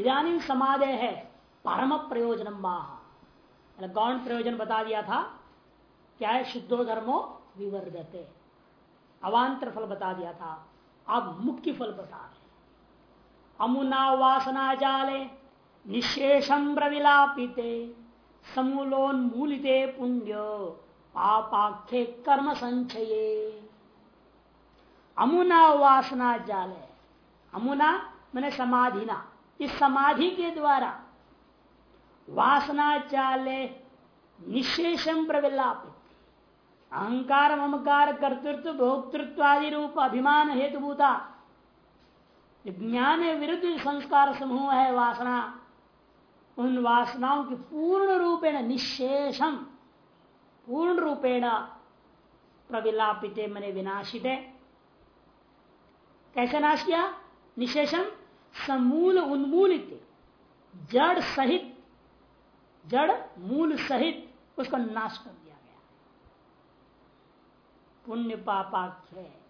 इधानी समाधे है परम प्रयोजन माह गौण प्रयोजन बता दिया था? क्या है शुद्धो धर्मो विवर्धते। अवान्तर फल बता दिया था। अब मुख्य फल बता रहे अमुना वासना जाले निशेषम प्रविलापिते समूलोन्मूलिते पुण्य, पापाख्य कर्म संचये। अमुना वासना जाले, अमुना मैंने समाधिना। इस समाधि के द्वारा वासना चाले निशेषम प्रविलापित। अहंकार, ममकार, कर्तृत्व भोक्तृत्व आदि रूप, अभिमान, हेतुभूता ज्ञान विरुद्ध संस्कार समूह है, वासना, उन वासनाओं की पूर्ण रूपेण निशेषम पूर्ण रूपेण प्रविलापित, मने विनाशित। कैसे नाश किया? निशेषम समूल उन्मूलित, जड़ सहित, जड़ मूल सहित उसका नाश कर दिया गया पुण्य पापाख्य,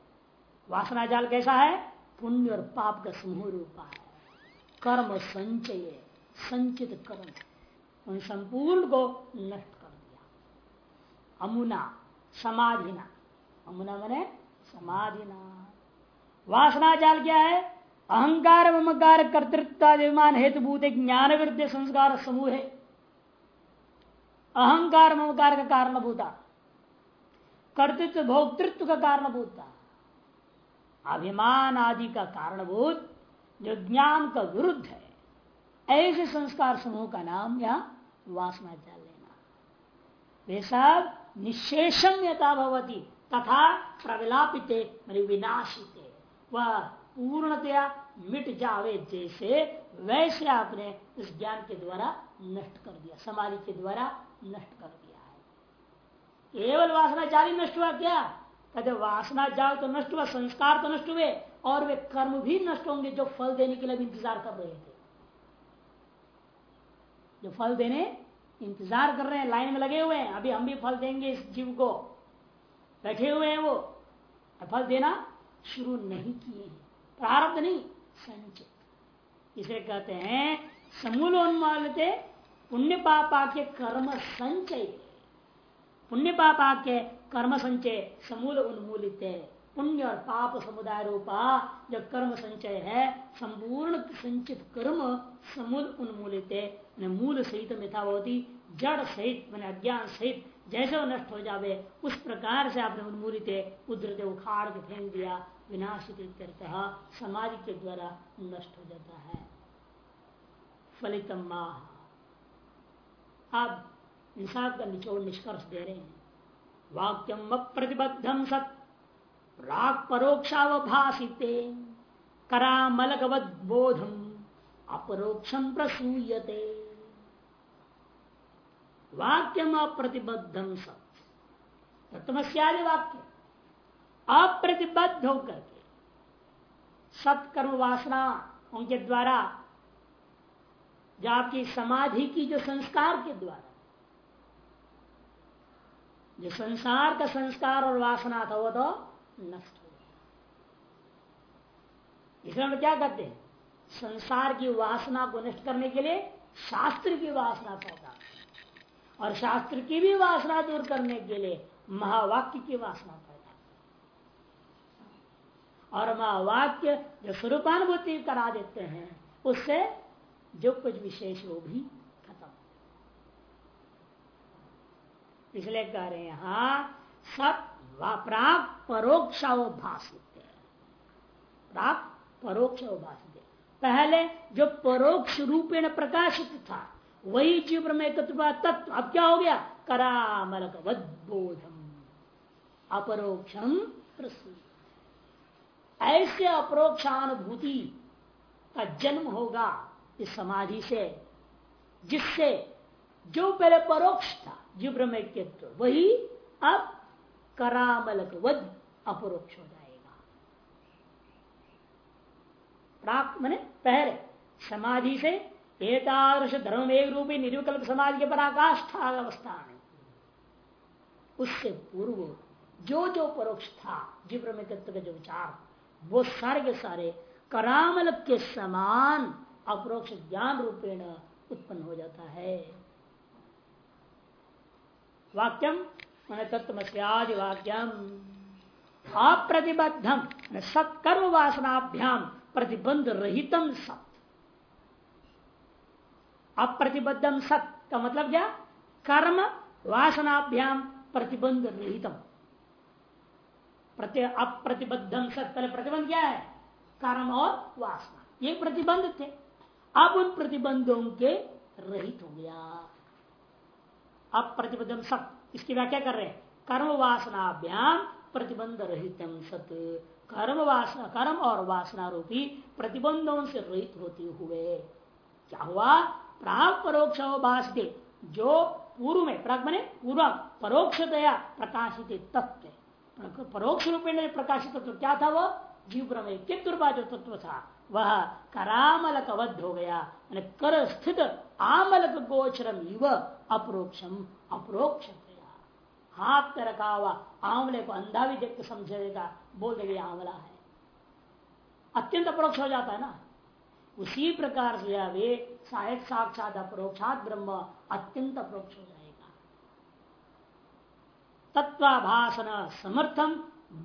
वासना जाल कैसा है? पुण्य और पाप का समूह रूपा है। कर्म संचय, संचित कर्म उन संपूर्ण को नष्ट कर दिया। अमुना, समाधिना, अमुना मने समाधिना। वासना जाल क्या है? अहंकार ममकार कर्तृत्वादिमान हेतुभूत ज्ञान विरुद्ध संस्कार समूह है। अहंकार ममकार का कारण भूता कर्तृत्व भोक्तृत्व का कारण भूता अभिमान आदि का कारणभूत जो ज्ञान का विरुद्ध है। ऐसे संस्कार समूह का नाम या वासना जाल लेना। वे सब निशेषम यथा भवती, तथा प्रविलापित विनाशित वह पूर्णतया मिट जावे जैसे वैसे आपने इस ज्ञान के द्वारा नष्ट कर दिया, समाधि के द्वारा नष्ट कर दिया है। केवल वासना जाली नष्ट हुआ क्या? कहते वासना जाल तो नष्ट हुआ, संस्कार तो नष्ट हुए, और वे कर्म भी नष्ट होंगे जो फल देने के लिए इंतज़ार कर रहे थे। जो फल देने इंतज़ार कर रहे हैं, लाइन में लगे हुए हैं, अभी हम भी फल देंगे इस जीव को। बैठे हुए हैं वो फल देना शुरू नहीं किए हैं। प्रारब्ध नहीं। संचित इसे कहते हैं समूलोन्मालते पुण्य पापा के कर्म संचय पुण्य पापा के कर्म संचय समूल उन्मूलित पुण्य और पाप समुदाय रूपा जो कर्म संचय है, संपूर्ण संचित कर्म समूल उन्मूलित मूल सहित मिथावती जड़ सहित मैंने अज्ञान सहित, जैसे वो नष्ट हो जावे, उस प्रकार से आपने उन्मूलित उद्रते उखाड़ के फेंक दिया। विनाशित समाधि के द्वारा नष्ट हो जाता है। फलितम अब इंसाफ का निचोड़ निष्कर्ष दे रहे हैं। वाक्यम अप्रतिबद्धम सत। राग परोक्षावभाषिते करामलकवद बोधम अपरोक्षम प्रसूयते। वाक्यम अप्रतिबद्धम सत। तत्मस्यादि वाक्य अप्रतिबद्ध होकर के। सत्कर्म वासना उनके द्वारा जो आपकी समाधि की जो संस्कार के द्वारा, जो संसार का संस्कार और वासना था, वो तो नष्ट हो गया। इसलिए हम क्या करते हैं? संसार की वासना को नष्ट करने के लिए शास्त्र की वासना पैदा और शास्त्र की भी वासना दूर करने के लिए महावाक्य की वासना और वाक्य जो स्वरूपानुभूति करा देते हैं, उससे जो कुछ विशेष वो भी खत्म। इसलिए कह रहे हैं यहाँ सब प्राग परोक्षाभाषित प्राग परोक्ष पहले जो परोक्ष रूपेण प्रकाशित था, वही जीव में तत्व अब क्या हो गया? करामलक बोधम अपरोक्षम प्रसूत ऐसे अप्रोक्षानुभूति का जन्म होगा इस समाधि से, जिससे जो पहले परोक्ष था जीव ब्रह्मत्व वही अब करामलक अपरोक्ष हो जाएगा। प्राप्त मैंने पहले समाधि से एतादृश धर्म एक रूपी निर्विकल्प समाधि के पराकाष्ठा अवस्था में। उससे पूर्व जो जो परोक्ष था जीव ब्रह्मत्व का जो विचार वो सारे के सारे करामल के समान अप्रोक्ष ज्ञान रूपेण उत्पन्न हो जाता है। वाक्यम, मैंने तत्वस्यादि वाक्यम, अप्रतिबद्धम सत्कर्म वासनाभ्याम, प्रतिबंध रहितम सत। अप्रतिबद्धम सत का मतलब क्या? कर्म वासनाभ्याम, प्रतिबंध रहितम। प्रति अप्रतिबद्धम सत पहले प्रतिबंध क्या है। कर्म और वासना। ये प्रतिबंध थे। अब उन प्रतिबंधों के रहित हो गया। अब प्रतिबद्धम सत, इसकी व्याख्या कर रहे हैं। कर्म वासनाभ्याम प्रतिबंध रहित सत। कर्म वासना, कर्म और वासना रूपी प्रतिबंधों से रहित होते हुए क्या हुआ? प्राग परोक्ष जो पूर्व में, प्राग बने पूर्व परोक्षतया प्रकाशित तत्व। परोक्ष रूप में प्रकाशित तत्व क्या था वो? जीव ब्रह्म कितुर्बा जो तत्व था वह करामलक अवध हो गया कर स्थित आमलक गोचरम इव अपरोक्षम अपरोक्ष हाथ पे रखा हुआ आंवले को अंधा भी देख के समझेगा, बोल देगा, ये आंवला है। अत्यंत अपरोक्ष हो जाता है ना? उसी प्रकार से वे सहायक साक्षात अपरोक्षात ब्रह्म अत्यंत अपरोक्ष हो जाएगा। तत्वाभाषण समर्थम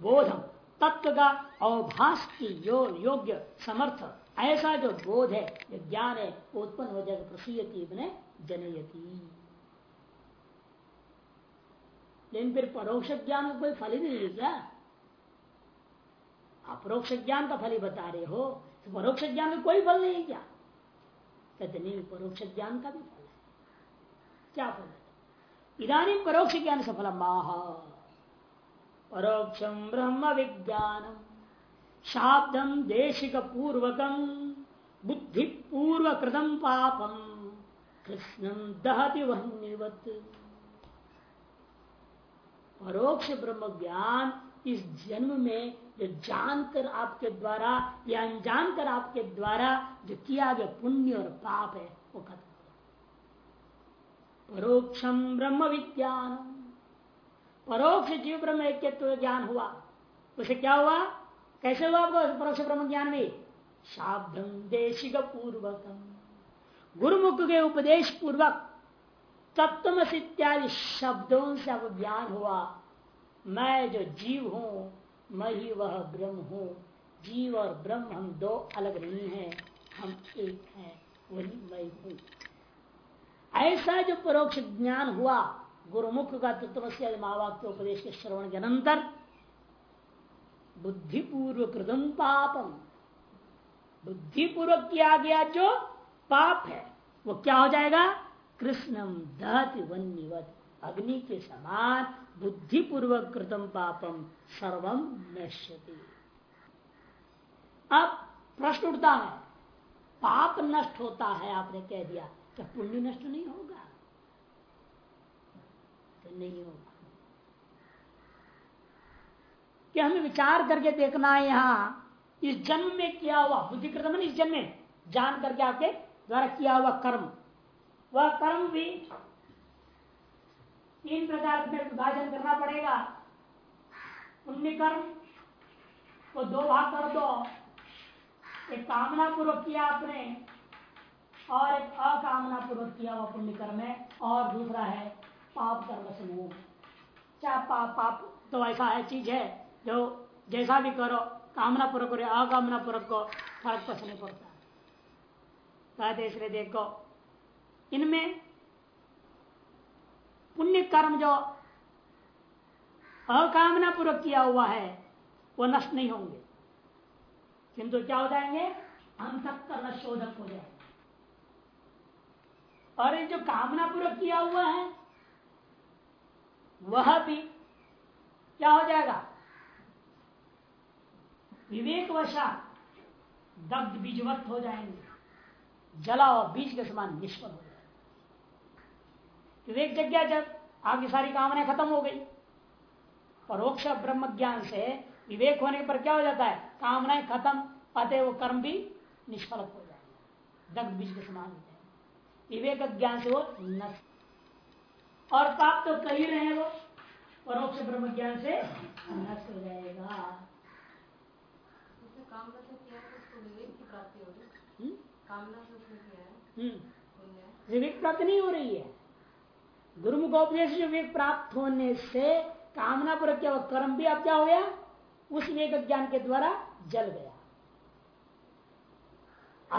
बोधम तत्व का अवभाष की यो, योग्य समर्थ। ऐसा जो बोध है जो ज्ञान है वो उत्पन्न हो जाएगा प्रसूयती जनयती। लेकिन फिर परोक्ष ज्ञान का कोई फल ही नहीं क्या अपरोक्ष ज्ञान का फल ही बता रहे हो तो परोक्ष ज्ञान का कोई फल नहीं क्या? कहते नहीं परोक्ष ज्ञान का भी फल है। क्या फल है? इधानी परोक्ष ज्ञान सफल माह। परोक्षम ब्रह्म विज्ञानम शाब्दम देशिक पूर्वकम बुद्धि पूर्व कृतम पापम कृष्णम दहति वहनिवत। परोक्ष ब्रह्म ज्ञान इस जन्म में जो जानकर आपके द्वारा, या अनजान कर आपके द्वारा जो किया गया पुण्य और पाप है, वो खत्म। परोक्षम ब्रह्म विज्ञान। परोक्ष जीव ब्रह्म एक ज्ञान हुआ। उसे क्या हुआ? कैसे हुआ आपको परोक्ष ब्रह्म ज्ञान में? शाब्दम देशिक पूर्वकम गुरुमुख के उपदेश पूर्वक तत्व इत्यादि शब्दों से अब ज्ञान हुआ। मैं जो जीव हूँ, मैं ही वह ब्रह्म हूँ। जीव और ब्रह्म हम दो अलग नहीं हैं, हम एक हैं, वही मैं हूँ। ऐसा जो परोक्ष ज्ञान हुआ, गुरुमुख का तत्व से महावाक्य उपदेश के श्रवण के अनंतर बुद्धिपूर्व कृतम पापम। बुद्धिपूर्वक किया गया जो पाप है, वो क्या हो जाएगा? कृष्णम दहति वन्यवत अग्नि के समान बुद्धिपूर्वक कृतम पापम सर्वम नश्यति। अब प्रश्न उठता है, पाप नष्ट होता है, आपने कह दिया। क्या पुण्य नष्ट नहीं होगा। तो नहीं होगा। क्या हमें विचार करके देखना है यहाँ, इस जन्म में किया हुआ बुद्धि कृतम इस जन्म में जान करके आपके द्वारा किया हुआ कर्म। वह कर्म भी तीन प्रकार में विभाजन करना पड़ेगा। पुण्य कर्म को दो भाग कर दो। एक कामना पूर्वक किया आपने और एक अकामना पूर्वक किया हुआ पुण्य कर्म है। और दूसरा है, पाप कर्म समूह। क्या पाप पाप तो ऐसा है, चीज़ है जो जैसा भी करो कामना पूर्वक करो अकामना पूर्वक को फ़र्क पसंद नहीं पड़ता। कहते इसलिए देखो, इनमें पुण्य कर्म जो अकामना पूर्वक किया हुआ है, वो नष्ट नहीं होंगे। किंतु क्या हो जाएँगे? हम अंतकरण शोधक हो जाएँगे। और ये जो कामना पूर्वक किया हुआ है, वह भी क्या हो जाएगा? विवेक वशा दग्ध बीजवत हो जाएँगे। जला और बीज के समान निष्फल हो जाएगा। विवेक जग गया जब आपकी सारी कामनाएँ खत्म हो गई। परोक्ष ब्रह्म ज्ञान से विवेक होने पर क्या हो जाता है? कामनाएँ खत्म पाते वो कर्म भी निष्फल हो जाएगा। दग्ध बीज के समान विवेक ज्ञान से वो नष्ट और पाप तो कही रहे वो। परोक्ष ब्रह्म ज्ञान से नष्ट हो जाएगा। काम विवेक प्राप्ति हम्म? है। हम्म। विवेक प्राप्त नहीं हो रही है। गुरुमुखोपदेश से विवेक प्राप्त होने से कामना पर क्या? कर्म भी अब क्या हो गया? उस विवेक ज्ञान के द्वारा जल गया।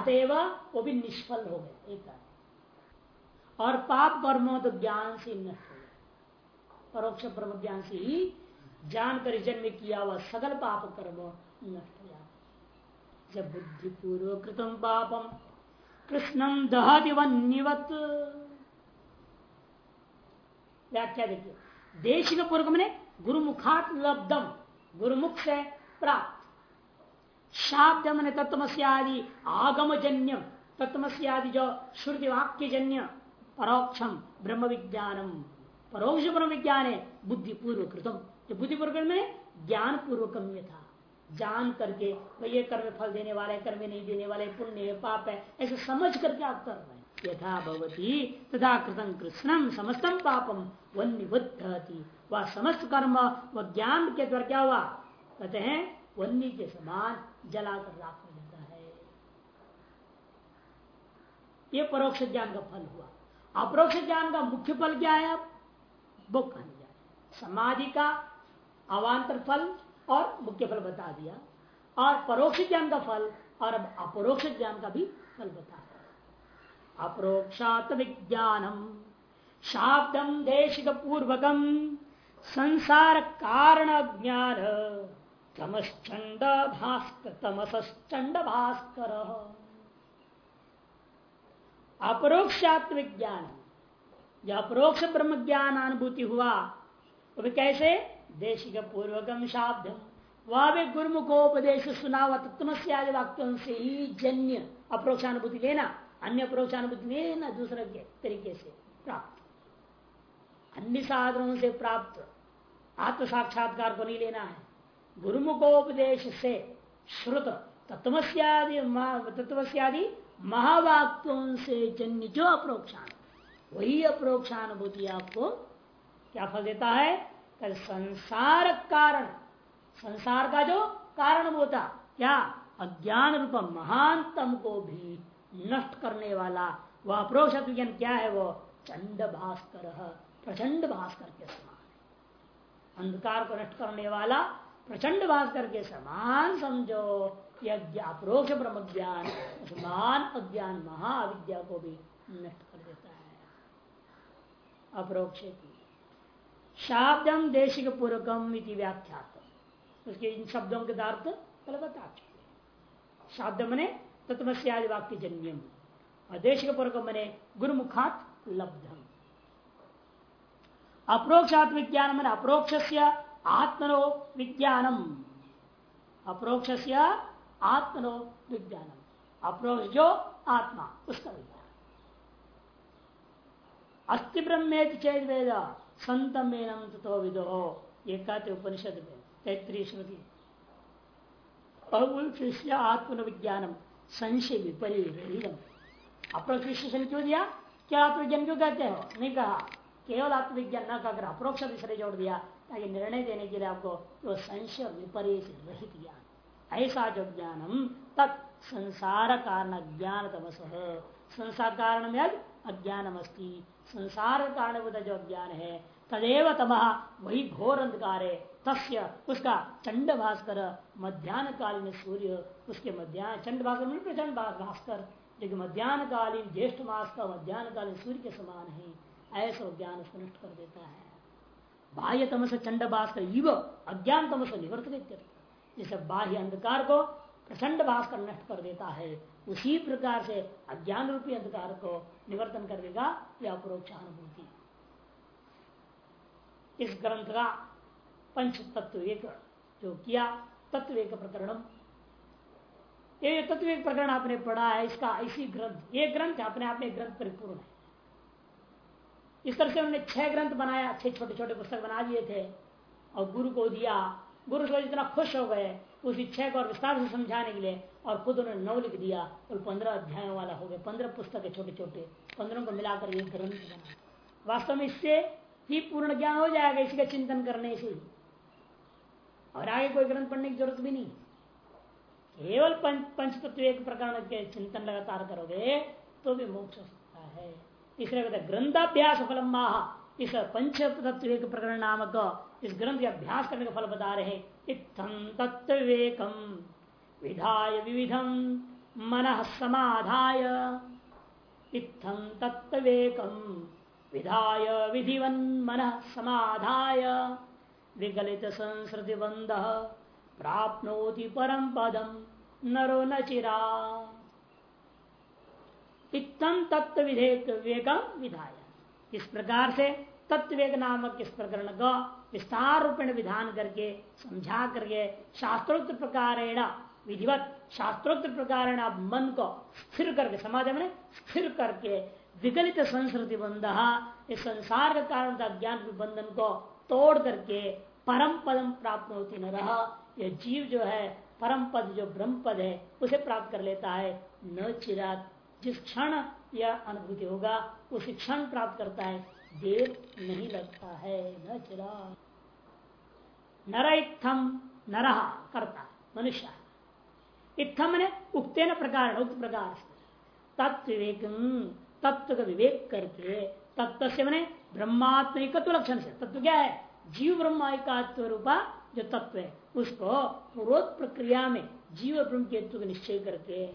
अतएव वो भी निष्फल हो गया। एक कारण। और पाप कर्मों तो ज्ञान से नष्ट हो परोक्ष ब्रह्म ज्ञान से ही जानकर जन्म किया हुआ सकल पाप कर्म नष्ट हो जाता जब बुद्धि पूर्व कृतम पापम, कृष्णम दहति व्याख्या देखिए। देश देशिक पूर्व मैंने गुरुमुखात लब्धम, गुरुमुख से प्राप्त। शाब्द मैंने तत्वमस्यादि आगमजन्यम तत्वमस्यादि जो श्रुति वाक्य जन्य परोक्षम ब्रह्म विज्ञानम परोक्ष ब्रह्म विज्ञान है बुद्धि पूर्व कृतम जो बुद्धि पूर्व में ज्ञान पूर्वकम था जान करके, भाई ये कर्म फल देने वाले कर्म नहीं देने वाले पुण्य है, पाप है, ऐसे समझ करके आप कर रहे हैं। यथा भवती, तथा कृतम कृष्णम समस्तम पापम वन वन्य वह समस्त कर्म, व ज्ञान के द्वारा क्या हुआ? कहते हैं, वन्य के समान जलाकर राख हो जाता है। ये परोक्ष ज्ञान का फल हुआ। अपरोक्ष ज्ञान का मुख्य फल क्या है अब? वो जाए समाधि का अवान्तर फल और मुख्य फल बता दिया। और परोक्ष ज्ञान का फल और अब अपरोक्ष ज्ञान का भी फल बता दिया। अपरोक्षात विज्ञानम, शाब्दम देशिक पूर्वकम, संसार कारण ज्ञान तमश्चंड भास्कर तमसचंड भास्कर। अपरोक्षात विज्ञान जो अपरोक्ष ब्रह्म ज्ञान अनुभूति हुआ, वो भी कैसे? देशिक पूर्वकम शाब्द। वह भी गुरुमुखोपदेश हुआ तत्वस्यादि वाक्यों से ही जन्य अप्रोक्षानुभूति लेना, अन्य अप्रोक्षानुभूति लेना दूसरे के तरीके से प्राप्त। अन्य साधनों से प्राप्त आत्म साक्षात्कार को नहीं लेना है। गुरुमुखोपदेश से श्रुत तत्वस्यादि तत्वस्यादि महावाक्यों से जन्य जो अप्रोक्षान, वही अप्रोक्षानुभूति आपको क्या फल देता है? संसार कारण। संसार का जो कारण होता क्या अज्ञान रूप महानतम को भी नष्ट करने वाला, वह अप्रोक्ष विज्ञान क्या है वो? चंड भास्कर, प्रचंड भास्कर के समान। अंधकार को नष्ट करने वाला प्रचंड भास्कर के समान समझो। यह अप्रोक्ष ब्रह्म ज्ञान समान अज्ञान महाविद्या को भी नष्ट कर देता है। अप्रोक्ष शाब्दम देशिक पूर्वकम व्याख्यात। उसके इन शब्दों के अर्थ पहले बता चुके शाब्द मने तत्वस्यादि वाक्य जन्यम और देशिक पूर्वक मने गुरुमुखात लब्धम अप्रोक्षात विज्ञान मैंने अप्रोक्ष आत्मनो विज्ञानम। अप्रोक्ष आत्मनो विज्ञानम। अप्रोक्ष जो आत्मा, उसका विज्ञान। अस्थि ब्रह्मेत चेत वेद संतम तो विदो। ये उपनिषद में तैतृय श्रुति। शिष्य आत्मन विज्ञानम, संशय विपरीतम। अपरोक्ष क्यों दिया? क्या आत्मविज्ञान क्यों कहते हो? नहीं कहा। केवल आत्मविज्ञान न कहकर अप्रोक्ष विषय जोड़ दिया, ताकि निर्णय देने के लिए आपको तो संशय विपरीत रहित ज्ञान। ऐसा जो ज्ञानम, तत् संसार कारण ज्ञान तमस संसार कारण में अज्ञानम अस्ती संसार कारण जो ज्ञान है, तदेव तमह वही घोर अंधकार है तस्य उसका चंड भास्कर मध्यान्ह कालीन सूर्य, उसके मध्यान्ह चंड भास्कर प्रचंड भास्कर जो कि मध्यान्ह कालीन ज्येष्ठ मास का मध्यान्ह कालीन सूर्य के समान है, ऐसा ज्ञान उसको नष्ट कर देता है। बाह्य तमस चंड भास्कर इव अज्ञान तमस निवर्त जैसे बाह्य अंधकार को प्रचंड भास्कर नष्ट कर देता है, उसी प्रकार से अज्ञान रूपी अंधकार को निवर्तन कर देगा यह अपरोक्षानुभूति इस ग्रंथ का पंच तत्व एक जो किया, तत्व एक प्रकरण ये तत्व एक प्रकरण आपने पढ़ा है, इसका इसी ग्रंथ, ये ग्रंथ अपने आप में ग्रंथ परिपूर्ण है। इस तरह से उन्होंने छह ग्रंथ बनाया, छह छोटे छोटे पुस्तक बना दिए थे और गुरु को दिया गुरु को इतना खुश हो गए उस इच्छा को और विस्तार से समझाने के लिए और खुद उन्होंने नौ लिख दिया और पंद्रह अध्यायों वाला हो गया, पंद्रह पुस्तक है छोटे छोटे पंद्रह को मिलाकर एक ग्रंथ बना। वास्तव में इससे ही पूर्ण ज्ञान हो जाएगा, इसी का चिंतन करने से और आगे कोई ग्रंथ पढ़ने की ज़रूरत भी नहीं। केवल पंच तत्व एक प्रकरण के चिंतन लगातार करोगे तो भी मोक्ष हो सकता है। तीसरे ग्रंथाभ्यास फलम इस पंच तत्व एक प्रकरण नामक इस ग्रंथ के अभ्यास करने का फल बता रहे इत्थम तत्वेकम विधाय विविधम मन समाधाय। इत्थम तत्वेकम विधाय विधिवन। मन समाधाय। विगलित संस्कृति बंध प्राप्नोति परम पदम। नरो न चिरा। इतम तत्व विधेयक विधाय। इस प्रकार से तत्वेक नामक इस प्रकरण का विस्तार रूपेण विधान करके, समझा करके शास्त्रोक्त प्रकार विधिवत शास्त्रोक्त प्रकार मन को स्थिर करके, समाज में स्थिर करके विगलित संस्कृति बंध, इस संसार के कारण ज्ञान बंधन को तोड़ करके, परम पदम प्राप्त होती न रहा यह जीव जो है, परम पद जो ब्रह्म पद है, उसे प्राप्त कर लेता है, न चिराग जिस क्षण यह अनुभूति होगा, उसी क्षण प्राप्त करता है। देर नहीं लगता है, न चिराग नर इत्थम नरहा करता, मनुष्य। इत्थम ने उक्ते न प्रकार, उक्त प्रकार तत्व विवेक, तत्व का विवेक करके, तत्व से मैंने ब्रह्मात्म लक्षण से। तत्व क्या है? जीव ब्रह्मात्व रूपा जो तत्व है, उसको पूर्वोत प्रक्रिया में जीव ब्रह्म का निश्चय करके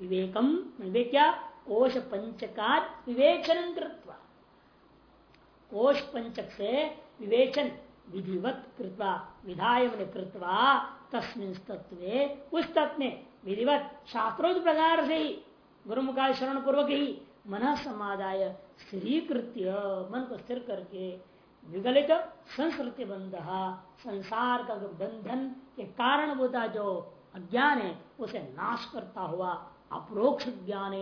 विवेकम विवेक क्या कोश पंचकार विवेचन कृत्वा। कोश पंचक से विवेचन, विधिवत कृत्वा विधाय कृत्वा, तस्मिन तत्व उस तत्व में विधिवत शास्त्रोक्त प्रकार से ही गुरुमुखा शरण पूर्वक ही मन समाधाय स्थिरीकृत्य मन को स्थिर करके विगलित संस्कृति बंध संसार का बंधन के कारण होता जो अज्ञान है, उसे नाश करता हुआ अप्रोक्ष ज्ञान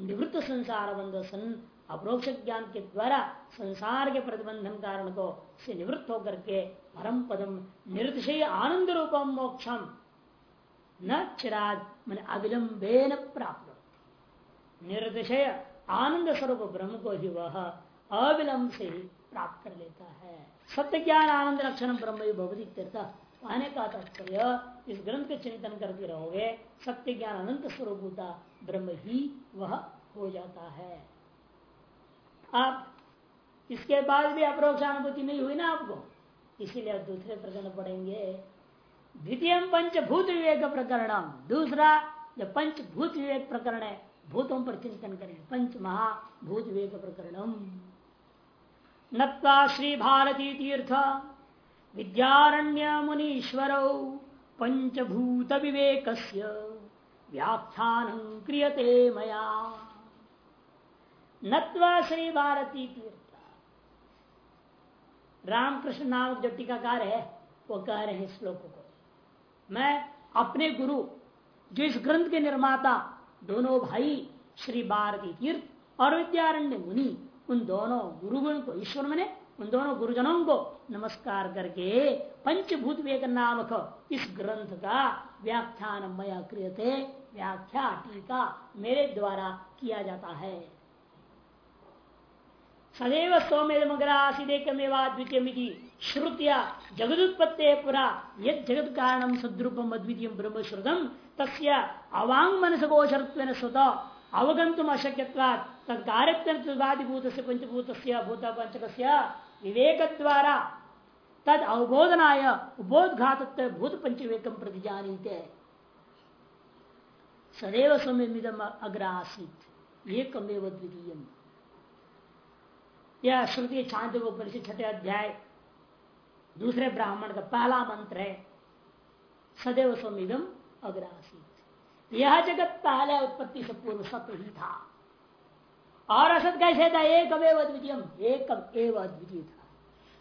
निवृत्त संसार बंध सन अप्रोक्ष ज्ञान के द्वारा संसार के प्रतिबंधन कारण को से निवृत्त होकर के परम पदम निर्दय आनंद रूपम मोक्षम। न चिराज मन अविलंबे न प्राप्त। निर्दय आनंद स्वरूप ब्रह्म को ही वह अविलंब से ही प्राप्त कर लेता है। सत्य ज्ञान आनंद लक्षण ब्रह्म भगवती कहने का तात्पर्य, इस ग्रंथ के चिंतन करते रहोगे सत्य ज्ञान अनंत स्वरूप ब्रह्म ही वह हो जाता है। अब इसके बाद भी अप्रोक्षानुभूति नहीं हुई ना आपको? इसीलिए आप दूसरे प्रकरण पढ़ेंगे। द्वितीय पंचभूत विवेक प्रकरण। दूसरा, जो पंचभूत विवेक प्रकरण है, भूतों पर चिंतन करें। पंच महाभूत विवेक प्रकरणम नत्वा श्री भारती तीर्थ। विद्यारण्य मुनीश्वर पंचभूत विवेक व्याख्यान क्रियते मया। नत्वा श्री भारती तीर्थ। रामकृष्ण नामक जो टीकाकार है, वो कह रहे हैं श्लोक को। मैं अपने गुरु जो इस ग्रंथ के निर्माता, दोनों भाई, श्री भारती तीर्थ और विद्यारण्य मुनि, उन दोनों गुरुगुण को, ईश्वर मैंने, उन दोनों गुरुजनों को नमस्कार करके पंचभूत वेग नामक इस ग्रंथ का व्याख्यान मया क्रियते व्याख्या, टीका मेरे द्वारा किया जाता है। सदैव सोमेदमग्रासीदेकमेवाद्वितीय श्रुतिया जगदुत्पत्ते पुरा यद जगत कारणम सद्रूपम अद्वितीय ब्रह्म श्रुतम तस्य अवांग मनस गोचरत्व स्वतः अवगंतुम अशक्यवाद पंचभूत भूत पंचक विवेक द्वारा तद अवबोधनाय उबोधघात भूत पंचवेकम प्रति जानीते। सदैव समिदम अग्रासित एकमेव द्वितीय यह श्रुति छांद परिषद छठे अध्याय, दूसरे ब्राह्मण का पहला मंत्र है, सदैव समिदम अग्रासित। यह जगत पहले उत्पत्ति से पूर्व सत्य ही था। और असत कैसे था? एक अवय अद्वितीय एक एव अद्वितीय था।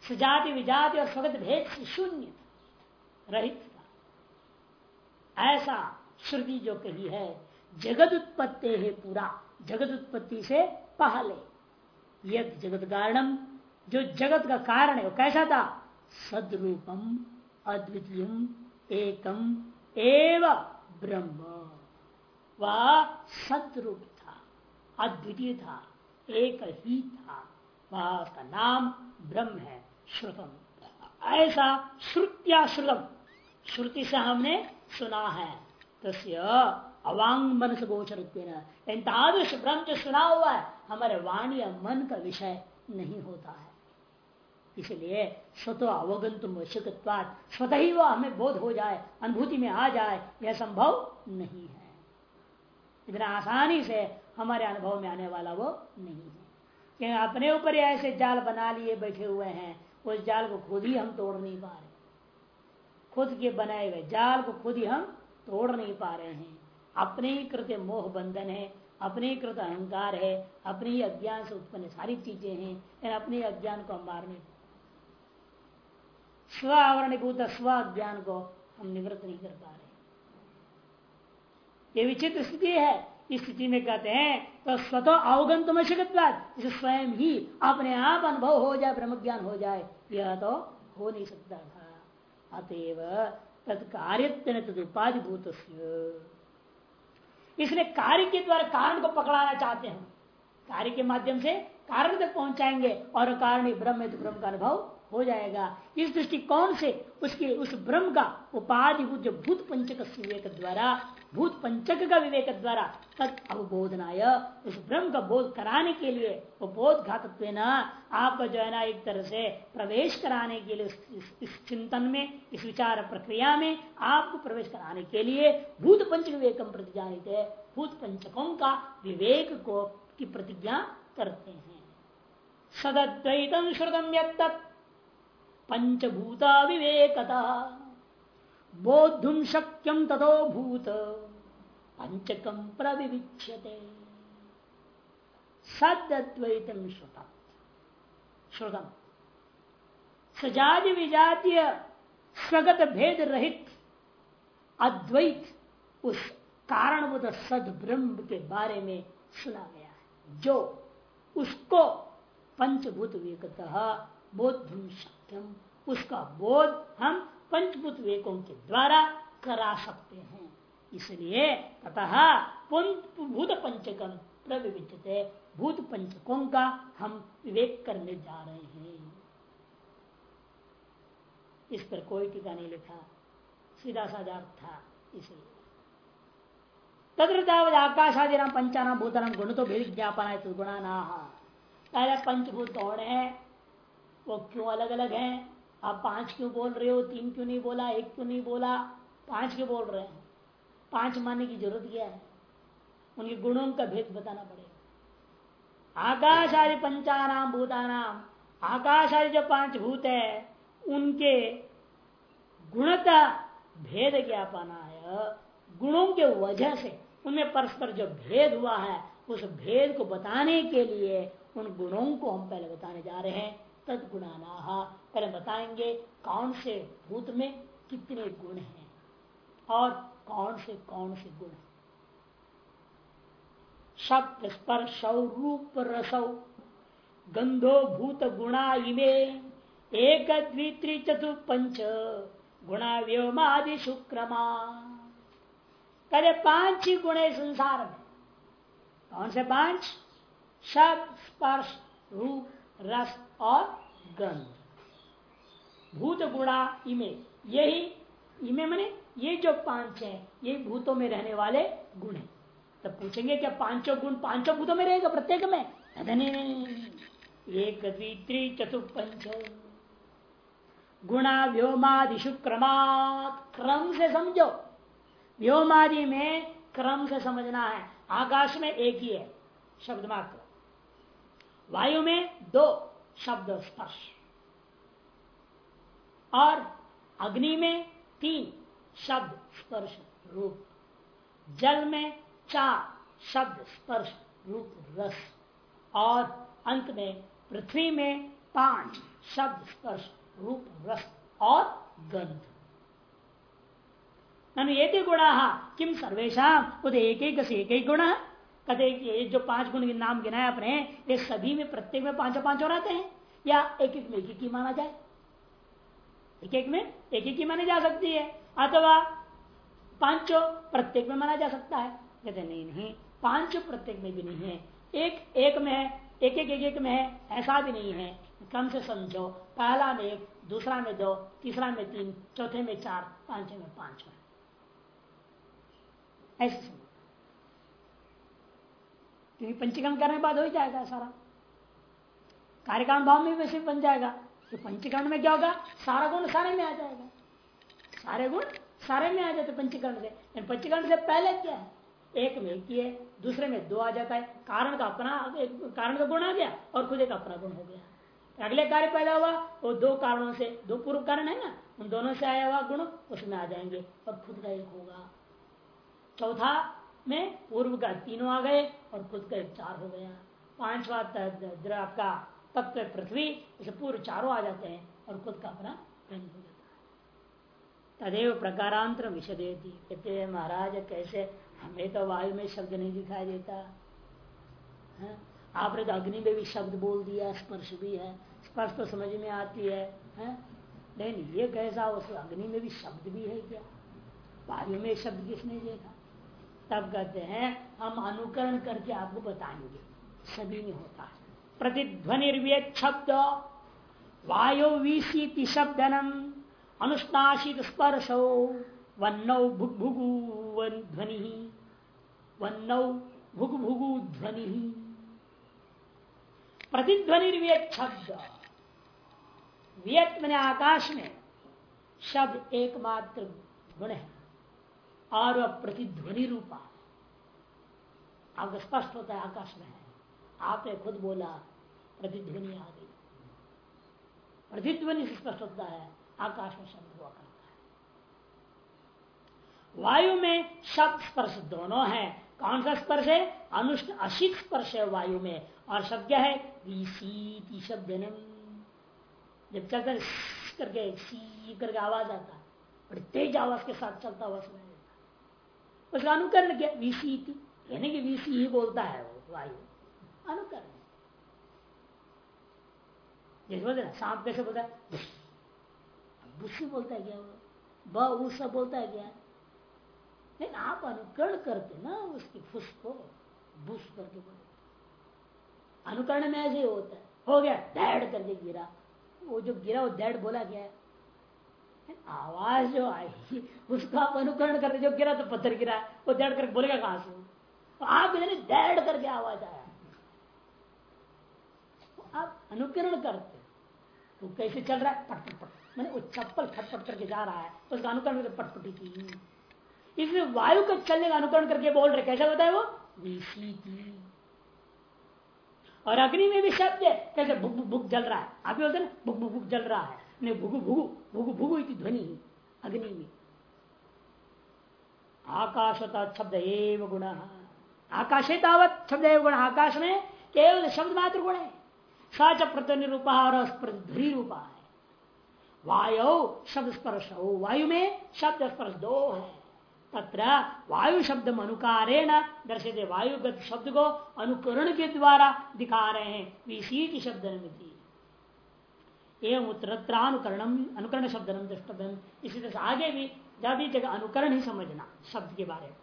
सजाति विजाति और स्वगत भेद से शून्य रहित था। ऐसा श्रुति जो कही है जगत उत्पत्ति है पूरा जगत उत्पत्ति से पहले। यद जगत कारणम, जो जगत का कारण है, वो कैसा था? सदरूपम अद्वितीय एकम, एव ब्रह्म। वह सदरूप था, अद्वितीय था, एक ही था। वह उसका नाम ब्रह्म है, श्रुतम। ऐसा श्रुत्या श्रुतम। श्रुति से हमने सुना है, तस्य अवांग मन से गोचर तादृश ब्रह्म जो सुना हुआ है, हमारे वाणी या मन का विषय नहीं होता है। इसलिए स्वतः अवगंतुम वश्यकत्वाद स्वतः ही वह हमें बोध हो जाए, अनुभूति में आ जाए, यह संभव नहीं है। इतना आसानी से हमारे अनुभव में आने वाला वो नहीं है। क्योंकि अपने ऊपर ऐसे जाल बना लिए बैठे हुए हैं, उस जाल को खुद ही हम तोड़ नहीं पा रहे। खुद के बनाए हुए जाल को खुद ही हम तोड़ नहीं पा रहे हैं। अपने ही कृत मोह बंधन है, अपने ही कृत अहंकार है, अपने ही अज्ञान से उत्पन्न सारी चीज़ें हैं अपने अज्ञान को हम मारने। स्व आवरण स्व अज्ञान को हम निवृत्त नहीं कर पा रहे। ये विचित्र स्थिति है। इस स्थिति में कहते हैं तो स्वतः अवगंत में इसे स्वयं ही अपने आप अनुभव हो जाए ब्रह्म ज्ञान हो जाए, यह तो हो नहीं सकता था। अतएव तत्कार्य तदुपाधि भूत इसलिए कार्य के द्वारा कारण को पकड़ाना चाहते हैं। कार्य के माध्यम से कारण तक पहुंचाएँगे और कारण ही ब्रह्म ब्रह्म का अनुभव हो जाएगा। इस दृष्टिकोण से उसके, उस ब्रह्म का उपाधि जो भूत पंचक विवेक द्वारा भूत पंचक का विवेक द्वारा तत् अवबोधनाय, उस ब्रह्म का बोध कराने के लिए वो बोध घातत्व आपको जो है ना एक तरह से प्रवेश कराने के लिए, इस चिंतन में, इस विचार प्रक्रिया में आपको प्रवेश कराने के लिए भूत पंच विवेकम प्रतिज्ञा भूत पंचकों का विवेक को की प्रतिज्ञा करते हैं। सदद्वैतम श्रुतम यत्त पंचभूता विवेकता बोधुम शक्यम तथो भूत पंचकम प्रविविच्यते। सद्वैतम श्रुतम श्रुतम सजाज विजातीय स्वगत भेद रहित अद्वैत उस कारणभूत सद ब्रह्म के बारे में सुना गया है। जो उसको पंचभूत विवेकत बोधुम शक्यम उसका बोध हम पंचभूत विवेकों के द्वारा करा सकते हैं। इसलिए ततः भूत पंचकम प्रविविचते। भूत पंचकों का हम विवेक करने जा रहे हैं। इस पर कोई टीका नहीं लिखा। सीधा साधा था इसलिए। तद्रतावत आकाशादि नाम पंचानाम भूतानाम गुण तो भेद ज्ञापन है तो गुणा ना पहले पंचभूत कौन है वो क्यों अलग अलग हैं? आप पाँच क्यों बोल रहे हो? तीन क्यों नहीं बोला? एक क्यों नहीं बोला? पाँच क्यों बोल रहे हैं? पाँच मानने की ज़रूरत क्या है? उनके गुणों का भेद बताना पड़ेगा। आकाश आदि पंचानाम भूतानाम आदि जो पाँच भूत है, उनके गुणता भेद ज्ञापन है? गुणों के वजह से उनमें परस्पर जो भेद हुआ है, उस भेद को बताने के लिए उन गुणों को हम पहले बताने जा रहे हैं। तद पहले बताएँगे कौन से भूत में कितने गुण हैं और कौन से कौन से गुण शब्द स्पर्श रूप रसौ गंधो भूत गुणा इमे एक द्वित्री चतुर पंच गुणा व्योमादि शुक्रमा। पहले पाँच ही गुण संसार में। कौन से पाँच? शब्द, स्पर्श, रूप, रस और गंध। भूत गुणा इमे। यही, इमे मने ये जो पाँच है, ये भूतों में रहने वाले गुण है। तब पूछेंगे, क्या पाँचों गुण पाँचों भूतों में रहेगा प्रत्येक में? एक द्वित्री चतुर्पंच। गुणा व्योमादिशु क्रमात क्रम से समझो। व्योमादि में क्रम से समझना है। आकाश में एक ही है, शब्द मात्र। वायु में दो। शब्द स्पर्श। और अग्नि में तीन शब्द स्पर्श रूप। जल में चार शब्द स्पर्श रूप रस। और अंत में पृथ्वी में पाँच शब्द स्पर्श रूप रस और गंध। ननु एक गुणा किम सर्वेशा उद एक एक गुण। कहते ये जो पाँच गुण के नाम गिनाए अपने, ये सभी में प्रत्येक में पाँचों पाँचों रहते हैं, या एक एक में एक ही माना जाए? एक एक में एक एक ही मानी जा सकती है, अथवा पाँचों प्रत्येक में माना जा सकता है। कहते नहीं नहीं, पाँच प्रत्येक में भी नहीं है। एक एक में है, एक एक एक एक में है, ऐसा भी नहीं है। कम से समझो पहला में एक, दूसरा में दो, तीसरा में तीन, चौथे में चार, पांचवे में पाँच में ऐसे समझ। क्योंकि पंचीकरण करने के बाद हो ही जाएगा सारा। कार्यकारण भाव में वैसे बन जाएगा। तो पंचीकरण में क्या होगा? सारा गुण सारे में आ जाएगा। सारे गुण सारे में आ जाते पंचीकरण से। पंचीकरण से पहले क्या है? एक में एक है दूसरे में दो आ जाता है। कारण का अपना कारण का गुण आ गया और खुद एक अपना गुण हो गया। अगले कार्य पैदा हुआ, वो दो कारणों से, दो पूर्व कारण है ना? उन दोनों से आया हुआ गुण, उसमें आ जाएँगे और खुद का एक होगा। चौथा में पूर्व का तीनों आ गए और खुद का चार हो गया। पांचवा आपका तत्व पृथ्वी इसे पूर्व चारों आ जाते हैं और खुद का अपना रंग हो जाता है। तदेव प्रकारांतर विषदे कहते महाराज कैसे? हमें तो वायु में शब्द नहीं दिखाई देता। है? आपने तो अग्नि में भी शब्द बोल दिया स्पर्श भी है। स्पर्श तो समझ में आती है, है? नहीं ये कैसा उस अग्नि में भी शब्द भी है क्या? वायु में शब्द किसने देखा? तब कहते हैं, हम अनुकरण करके आपको बताएँगे। सभी में होता है। प्रतिध्वनिर्वेद शब्द, वायु विशीति शब्दनम अनुष्णाशित स्पर्शो, वन्नौ भुगभुगु ध्वनि, वन्नौ भुगभुगु ध्वनि। प्रतिध्वनि शब्द। व्यक्त मैंने आकाश में शब्द एकमात्र गुण है। और वह प्रतिध्वनि रूपा। आपको स्पष्ट होता है आकाश में। है आपने खुद बोला, प्रतिध्वनि आ गई। प्रतिध्वनि से स्पष्ट होता है, आकाश में शब्द हुआ करता है। वायु में शब्द स्पर्श दोनों है। कौन सा स्पर्श है? अनुष्ठ अशित स्पर्श है वायु में। और शब्द क्या है? जब चलता करके, सी करके आवाज़ आता है। बड़ी तेज आवाज़ के साथ चलता हुआ उसका अनुकरण क्या विशीति यानी कि विशी ही बोलता है वो वायु अनुकरण। जैसे बोलते ना, सांप कैसे बोलता है? बुस्सी बोलता है क्या वो? ब बोलता है क्या? लेकिन आप अनुकरण करते ना, उसकी फुस को बुस करके बोले अनुकरण में ऐसे होता है। हो गया, डैड करके गिरा। वो जो गिरा, वो डैड बोला गया है? आवाज़ जो आई, उसका आप अनुकरण करते जो गिरा तो पत्थर गिरा वो डैड करके बोलेगा कहाँ से? तो आप डैड करके आवाज़ आया। तो आप अनुकरण करते वो कैसे चल रहा है? पट पट मैंने वो चप्पल फटपट करके जा रहा है उसका अनुकरण करके पटपटी की। इसलिए वायु का चलने का अनुकरण करके बोल रहे कैसा होता है वो विशीति और अग्नि में भी शब्द है, कैसे भुक भुक जल रहा है? आप बोलते ना, भुक भुक भुक जल रहा है। नहीं भुगु भुगु भुगु भुगु की ध्वनि, अग्नि। में आकाशता शब्द एव गुण आकाशे तावत शब्द एव गुण आकाश में केवल शब्द मात्र गुण है। सच प्रत्यनि रूपा और ध्वनि रूपा है। वायु शब्द स्पर्श हो वायु में शब्द स्पर्श दो है। तत्र वायु शब्द अनुकारेण दर्शित वायुगत शब्द को अनुकरण के द्वारा दिखा रहे हैं। विशीत शब्द एवं उत्तरत्रानुकरण अनुकरण शब्द द्रष्टव्य इसी तरह आगे भी ज़्यादा जगह अनुकरण ही समझना, शब्द के बारे में।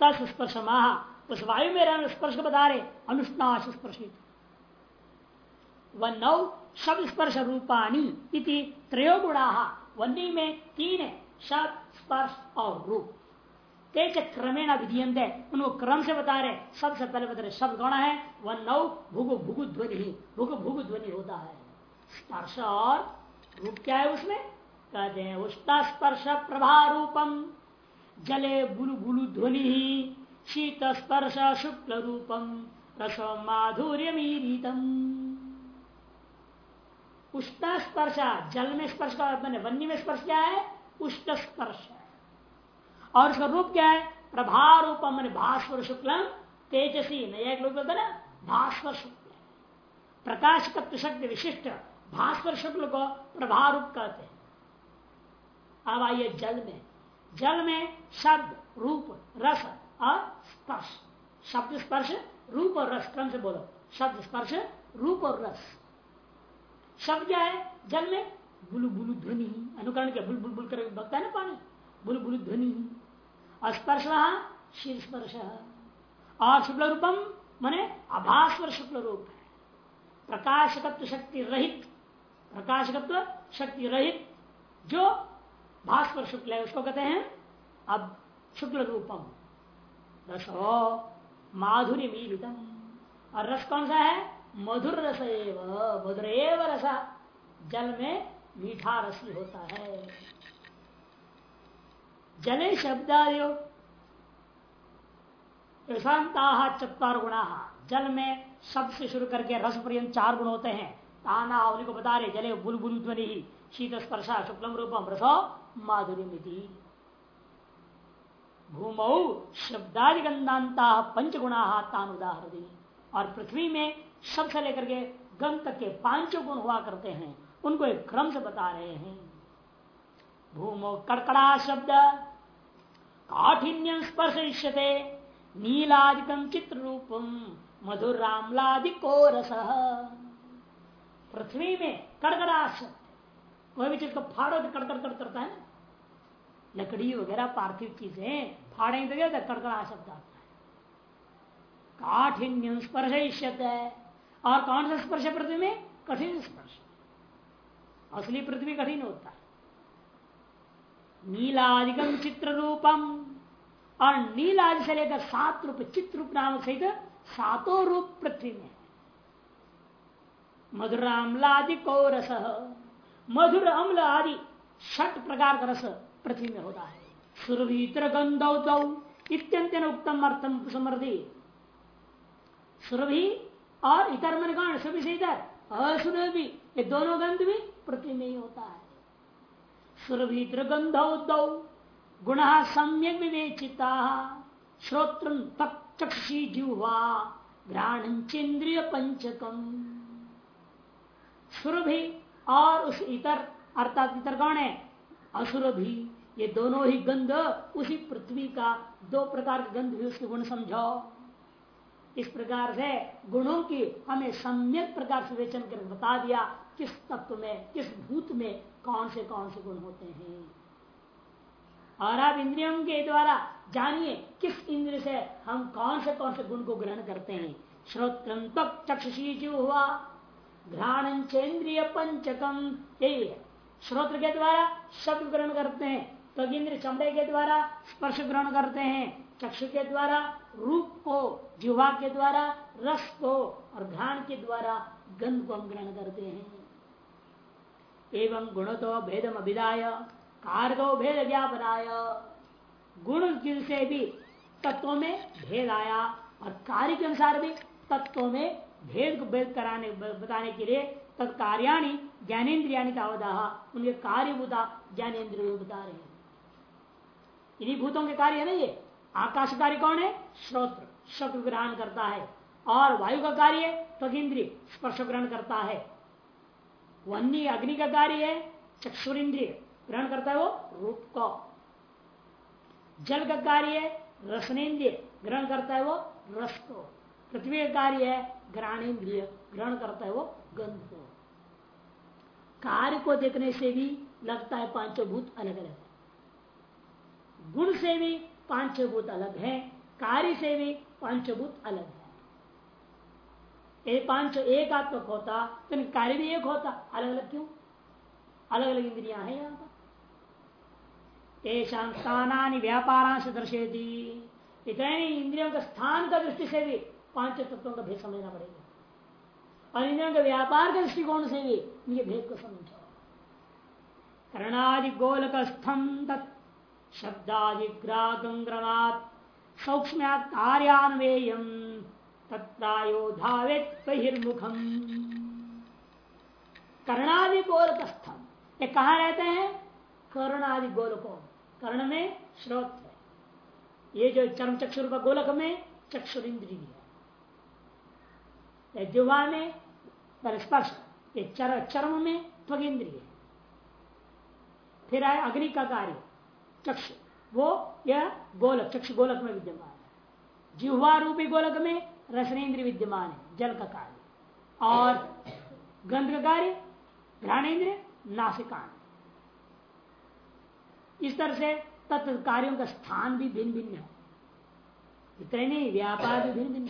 तस्पर्श माह उस वायु में रहने स्पर्श को बता रहे अनुष्णाश स्पर्शित। व नौ शब्द स्पर्श रूपाणी इति त्रयो गुणा वन्नी में तीन है शब्द स्पर्श और रूप। तेज क्रमेण विधीयते उनको क्रम से बता रहे सबसे पहले बता रहे शब्द कौन है? वह नौ, भूगु भूगु ध्वनि भूगु भूगु ध्वनि होता है। स्पर्श और रूप क्या है उसमें? कहते हैं उष्टा स्पर्श प्रभा रूपम, जले बुलु बुलु ध्वनि शीत स्पर्श शुक्ल रूपम, रस माधुर्य उष्ण स्पर्श, जल में स्पर्श का मैंने वन्य में स्पर्श क्या है? उष्ण स्पर्श। और उसका रूप क्या है? प्रभा रूप मैंने भास्वर शुक्ल तेजसी नया एक बोलते ना, भास्वर शुक्ल। प्रकाश तत्व शक्ति विशिष्ट, भास्वर शुक्ल को प्रभा रूप कहते हैं। अब आइए जल में। जल में शब्द, रूप, रस और स्पर्श। शब्द स्पर्श, रूप और रस, क्रम से बोलो। शब्द स्पर्श, रूप और रस। शब्द क्या है? जल में बुलु बुलु ध्वनि। अनुकरण के बुल बुल बुल कर बगता है ना पानी। बुलु बुलु ध्वनि। स्पर्श शीर स्पर्श और शुक्ल रूपम मने अभास्वर शुक्ल रूप है। प्रकाशकत्व शक्ति रहित प्रकाशकत्व शक्ति रहित जो भास्वर शुक्ल है, उसको कहते हैं अब शुक्ल रूपम रसो माधुरी मीलितम और रस कौन सा है? मधुर रस एव, मधुर एव रस। जल में मीठा रस होता है। जले शब्दादि चतवार गुणा जल में शब्द से शुरू करके रस पर्यंत चार गुण होते हैं। ताना अवली को बता रहे, जले बुलबुल ध्वनि ही। शीत स्पर्शा, शुक्लम रूपम, रसो, माधुरी मिति। भूमौ शब्दादि गंधांता पंच गुणा तान उदाहरण और पृथ्वी में शब्द से लेकर के गंध तक के पाँच गुण हुआ करते हैं। उनको एक क्रम से बता रहे हैं। भूमो कड़कड़ा शब्द काठिन्यम स्पर्श नीलादिकम चित्र रूपम मधुर रामलादिको रस पृथ्वी में कड़कड़ा कोई भी चीज़ को फाड़ो तो कड़कड़ कड़ करता है ना? लकड़ी वगैरह, पार्थिव चीज़ें फाड़ेंगे तो कड़कड़ा शब्द आता है। काठिन्य स्पर्श और कौन सा स्पर्श है पृथ्वी में? कठिन स्पर्श। असली पृथ्वी कठिन होता है। नीलादिकम चित्र रूपम और नील आदि से लेकर सात रूप चित्र रूप नाम सहित सातों रूप पृथ्वी में मधुर अम्लादि को रस, मधुर अम्ल आदि षट प्रकार का रस पृथ्वी में होता है। सुरभीतर गंधौ दौ उत्तम अर्थम समृद्धि। सुरभि और इतर मन गण सभी से इधर, असुरभि, ये दोनों गंध भी पृथ्वी में ही होता है। सुरभीतर गंधौ दौ गुण सम्यक विवेचिता। श्रोत्र चक्षी जुवा घ्राणचेन्द्रिय पंचकम सुरभि और उस इतर, अर्थात इतर कौन है? असुर भी ये दोनों ही गंध, उसी पृथ्वी का दो प्रकार के गंध भी उसके गुण समझो। इस प्रकार से गुणों की हमें सम्यक प्रकार से विवेचन कर बता दिया, किस तत्व में, किस भूत में कौन से कौन से गुण होते हैं। और आप इंद्रियों के द्वारा जानिए किस इंद्र से हम कौन से कौन से गुण को ग्रहण करते हैं। श्रोत्र चक्षुषी जो हुआ घ्राण चेन्द्रिय पंचकम यही है, श्रोत्र के द्वारा शब्द ग्रहण करते हैं तो इंद्र चमड़े के द्वारा स्पर्श ग्रहण करते हैं, चक्षु के द्वारा रूप को जिवा के द्वारा रस को और घ्राण के द्वारा गंध को हम ग्रहण करते हैं। एवं गुण तो भेदम अभिदाय कारगो भेद ज्ञापनाय गुण से भी तत्वों में भेद आया और कार्य के अनुसार भी तत्वों में भेद को भेद कराने, बताने के लिए तत्कार्याणी ज्ञानेन्द्रिया तावदाह उनके कार्यभूता ज्ञानेन्द्रिय बता रहे इन्हीं भूतों के कार्य है ना ये? आकाश कार्य कौन है? श्रोत्र शब्द ग्रहण करता है। और वायु का कार्य त्वगिंद्रिय स्पर्श ग्रहण करता है। वन्य अग्नि का कार्य है, चक्षुरिंद्रिय। ग्रहण करता है वो रूप को। जल का कार्य है, रसनेन्द्रिय ग्रहण करता है वो रस को। पृथ्वी का कार्य है ग्रहणेन्द्रिय ग्रहण करता है वो गंध को। कार्य को देखने से भी लगता है पाँचों भूत अलग अलग है। गुण से भी पाँचों भूत अलग है, कार्य से भी पाँचों भूत अलग है। ये पाँच एक आत्मक होता तो कार्य भी एक होता। अलग अलग क्यों? अलग अलग इंद्रिया है यहाँ पर ऐसा स्थानी व्यापारांश दर्शेती इतने इंद्रियों के स्थान का दृष्टि से भी पाँच तत्वों का भेद समझना पड़ेगा और इंद्रियों के व्यापार के दृष्टिकोण से भी ये भेद को समझो कर्णादि गोलक स्थम तत् शब्दादि ग्रागंग्रमात सूक्ष्म कार्यान्वेयम तत्यो धावेत बहिर्मुखम। कर्णादि गोलक स्थम ये कहा रहते हैं? कर्णादि गोलकों कर्ण में श्रोत ये जो चरम चक्षुर का गोलक में चक्षुर इंद्री है। जुवा में स्पर्श ये चर, चर्म में त्वगिंद्रिय फिर आए अग्नि का कार्य चक्ष। वो यह गोलक चक्ष गोलक में विद्यमान है। जिह्वा रूपी गोलक में रसनेन्द्र विद्यमान है जल का कार्य। और गंध का कार्य घ्राणेन्द्र नासिकान इस तरह से तत्व कार्यों का स्थान भी भिन्न भिन्न है। इतने नहीं, व्यापार भी भिन्न भिन्न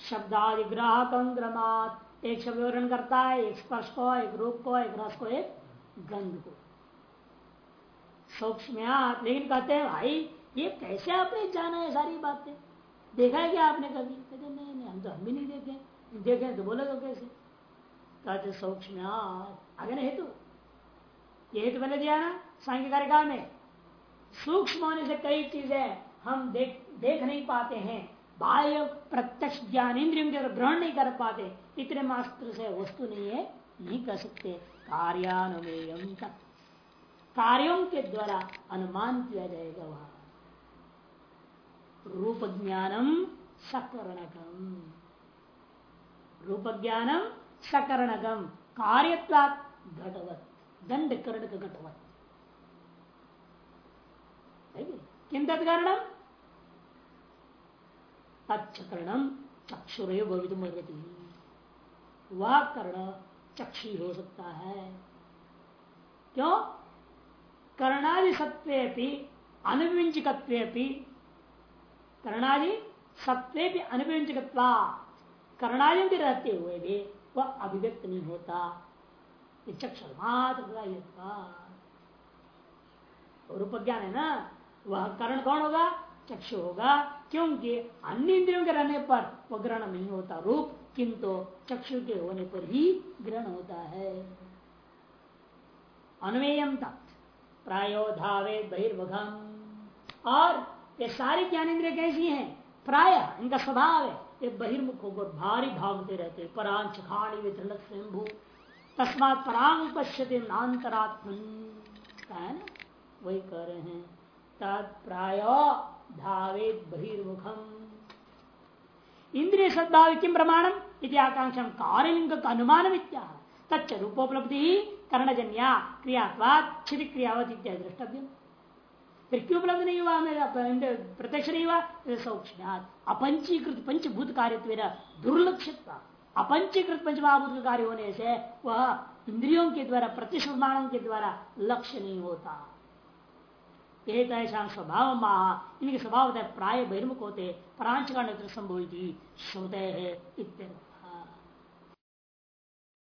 शब्दादि ग्राहक अंग्रमात एक शब्द विवरण करता है, एक स्पर्श को, एक रूप को, एक रस को, एक गंध को। सूक्ष्म लेकिन कहते हैं, भाई, ये कैसे आपने जाना है सारी बातें? देखा है क्या आपने कभी? कहते नहीं नहीं, हम तो हम भी नहीं देखे देखे तो बोले तो कैसे? कहते सूक्ष्म आगे ना हेतु? ये हेतु पहले दिया ना सांख्य कार्यकाल में। सूक्ष्म होने से कई चीज़ें हम देख देख नहीं पाते हैं। बाह्य प्रत्यक्ष ज्ञान इंद्रियों के ग्रहण नहीं कर पाते। इतने मात्र से वस्तु नहीं है, नहीं कर सकते। कार्यानुमेयम कार्यों के द्वारा अनुमान किया जाएगा वहाँ। रूप ज्ञानम सकरणकम। रूप ज्ञानम सकरणकम। कार्यत्वात घटवत। दंड कर्ण घटवत। किम तत्कारणम तत्करणम चक्षुर भवितुमर्गति वह कर्ण चक्षु हो सकता है। क्यों? कर्णादि सत्वे अनुविंचकत्वे कर्णादि सत्वे भी अनुविंचकत्वा, कर्णादि भी रहते हुए भी वह अभिव्यक्त नहीं होता। चक्षु मात्र रूप ज्ञान है ना? वह कर्ण कौन होगा? चक्षु होगा। क्योंकि अन्य इंद्रियों के रहने पर वह ग्रहण नहीं होता रूप, किंतु चक्षु के होने पर ही ग्रहण होता है। अन्वेयम तत्, प्रायो धावे बहिर्वघम। और ये सारी ज्ञानेन्द्रिय कैसी हैं? प्राय, इनका स्वभाव है, ये बहिर्मुख होकर भारी भागते रहते परांच खाणी वितरण स्वयंभू तस्मात परांग पश्यते नान्तरात्मन। वही कह रहे हैं। तत्प्राय धावे बहिर्मुखम इंद्रिय सद्भाव किम प्रमाणम? इति आकांक्षा कार्यलिंग का अनुमान विद्या तच्च रूपोपलब्धि कर्णजन्या क्रियात्वाद क्षति क्रियावत इत्यादि द्रष्टव्य फिर क्यों उपलब्ध नहीं हुआ मेरा प्रत्यक्ष नहीं हुआ सौक्ष्म अपंचीकृत पंचभूत कार्य दुर्लक्षित अपंचीकृत पंचमहाभूत कार्य होने से वह इंद्रियों के द्वारा प्रतिष्ठानों के द्वारा लक्ष्य नहीं होता एक ऐसा स्वभाव महा। इनके स्वभाव प्राय बहिर्मुख होते प्रांच का नेत्र संभव श्रुत है इत्यर्थ।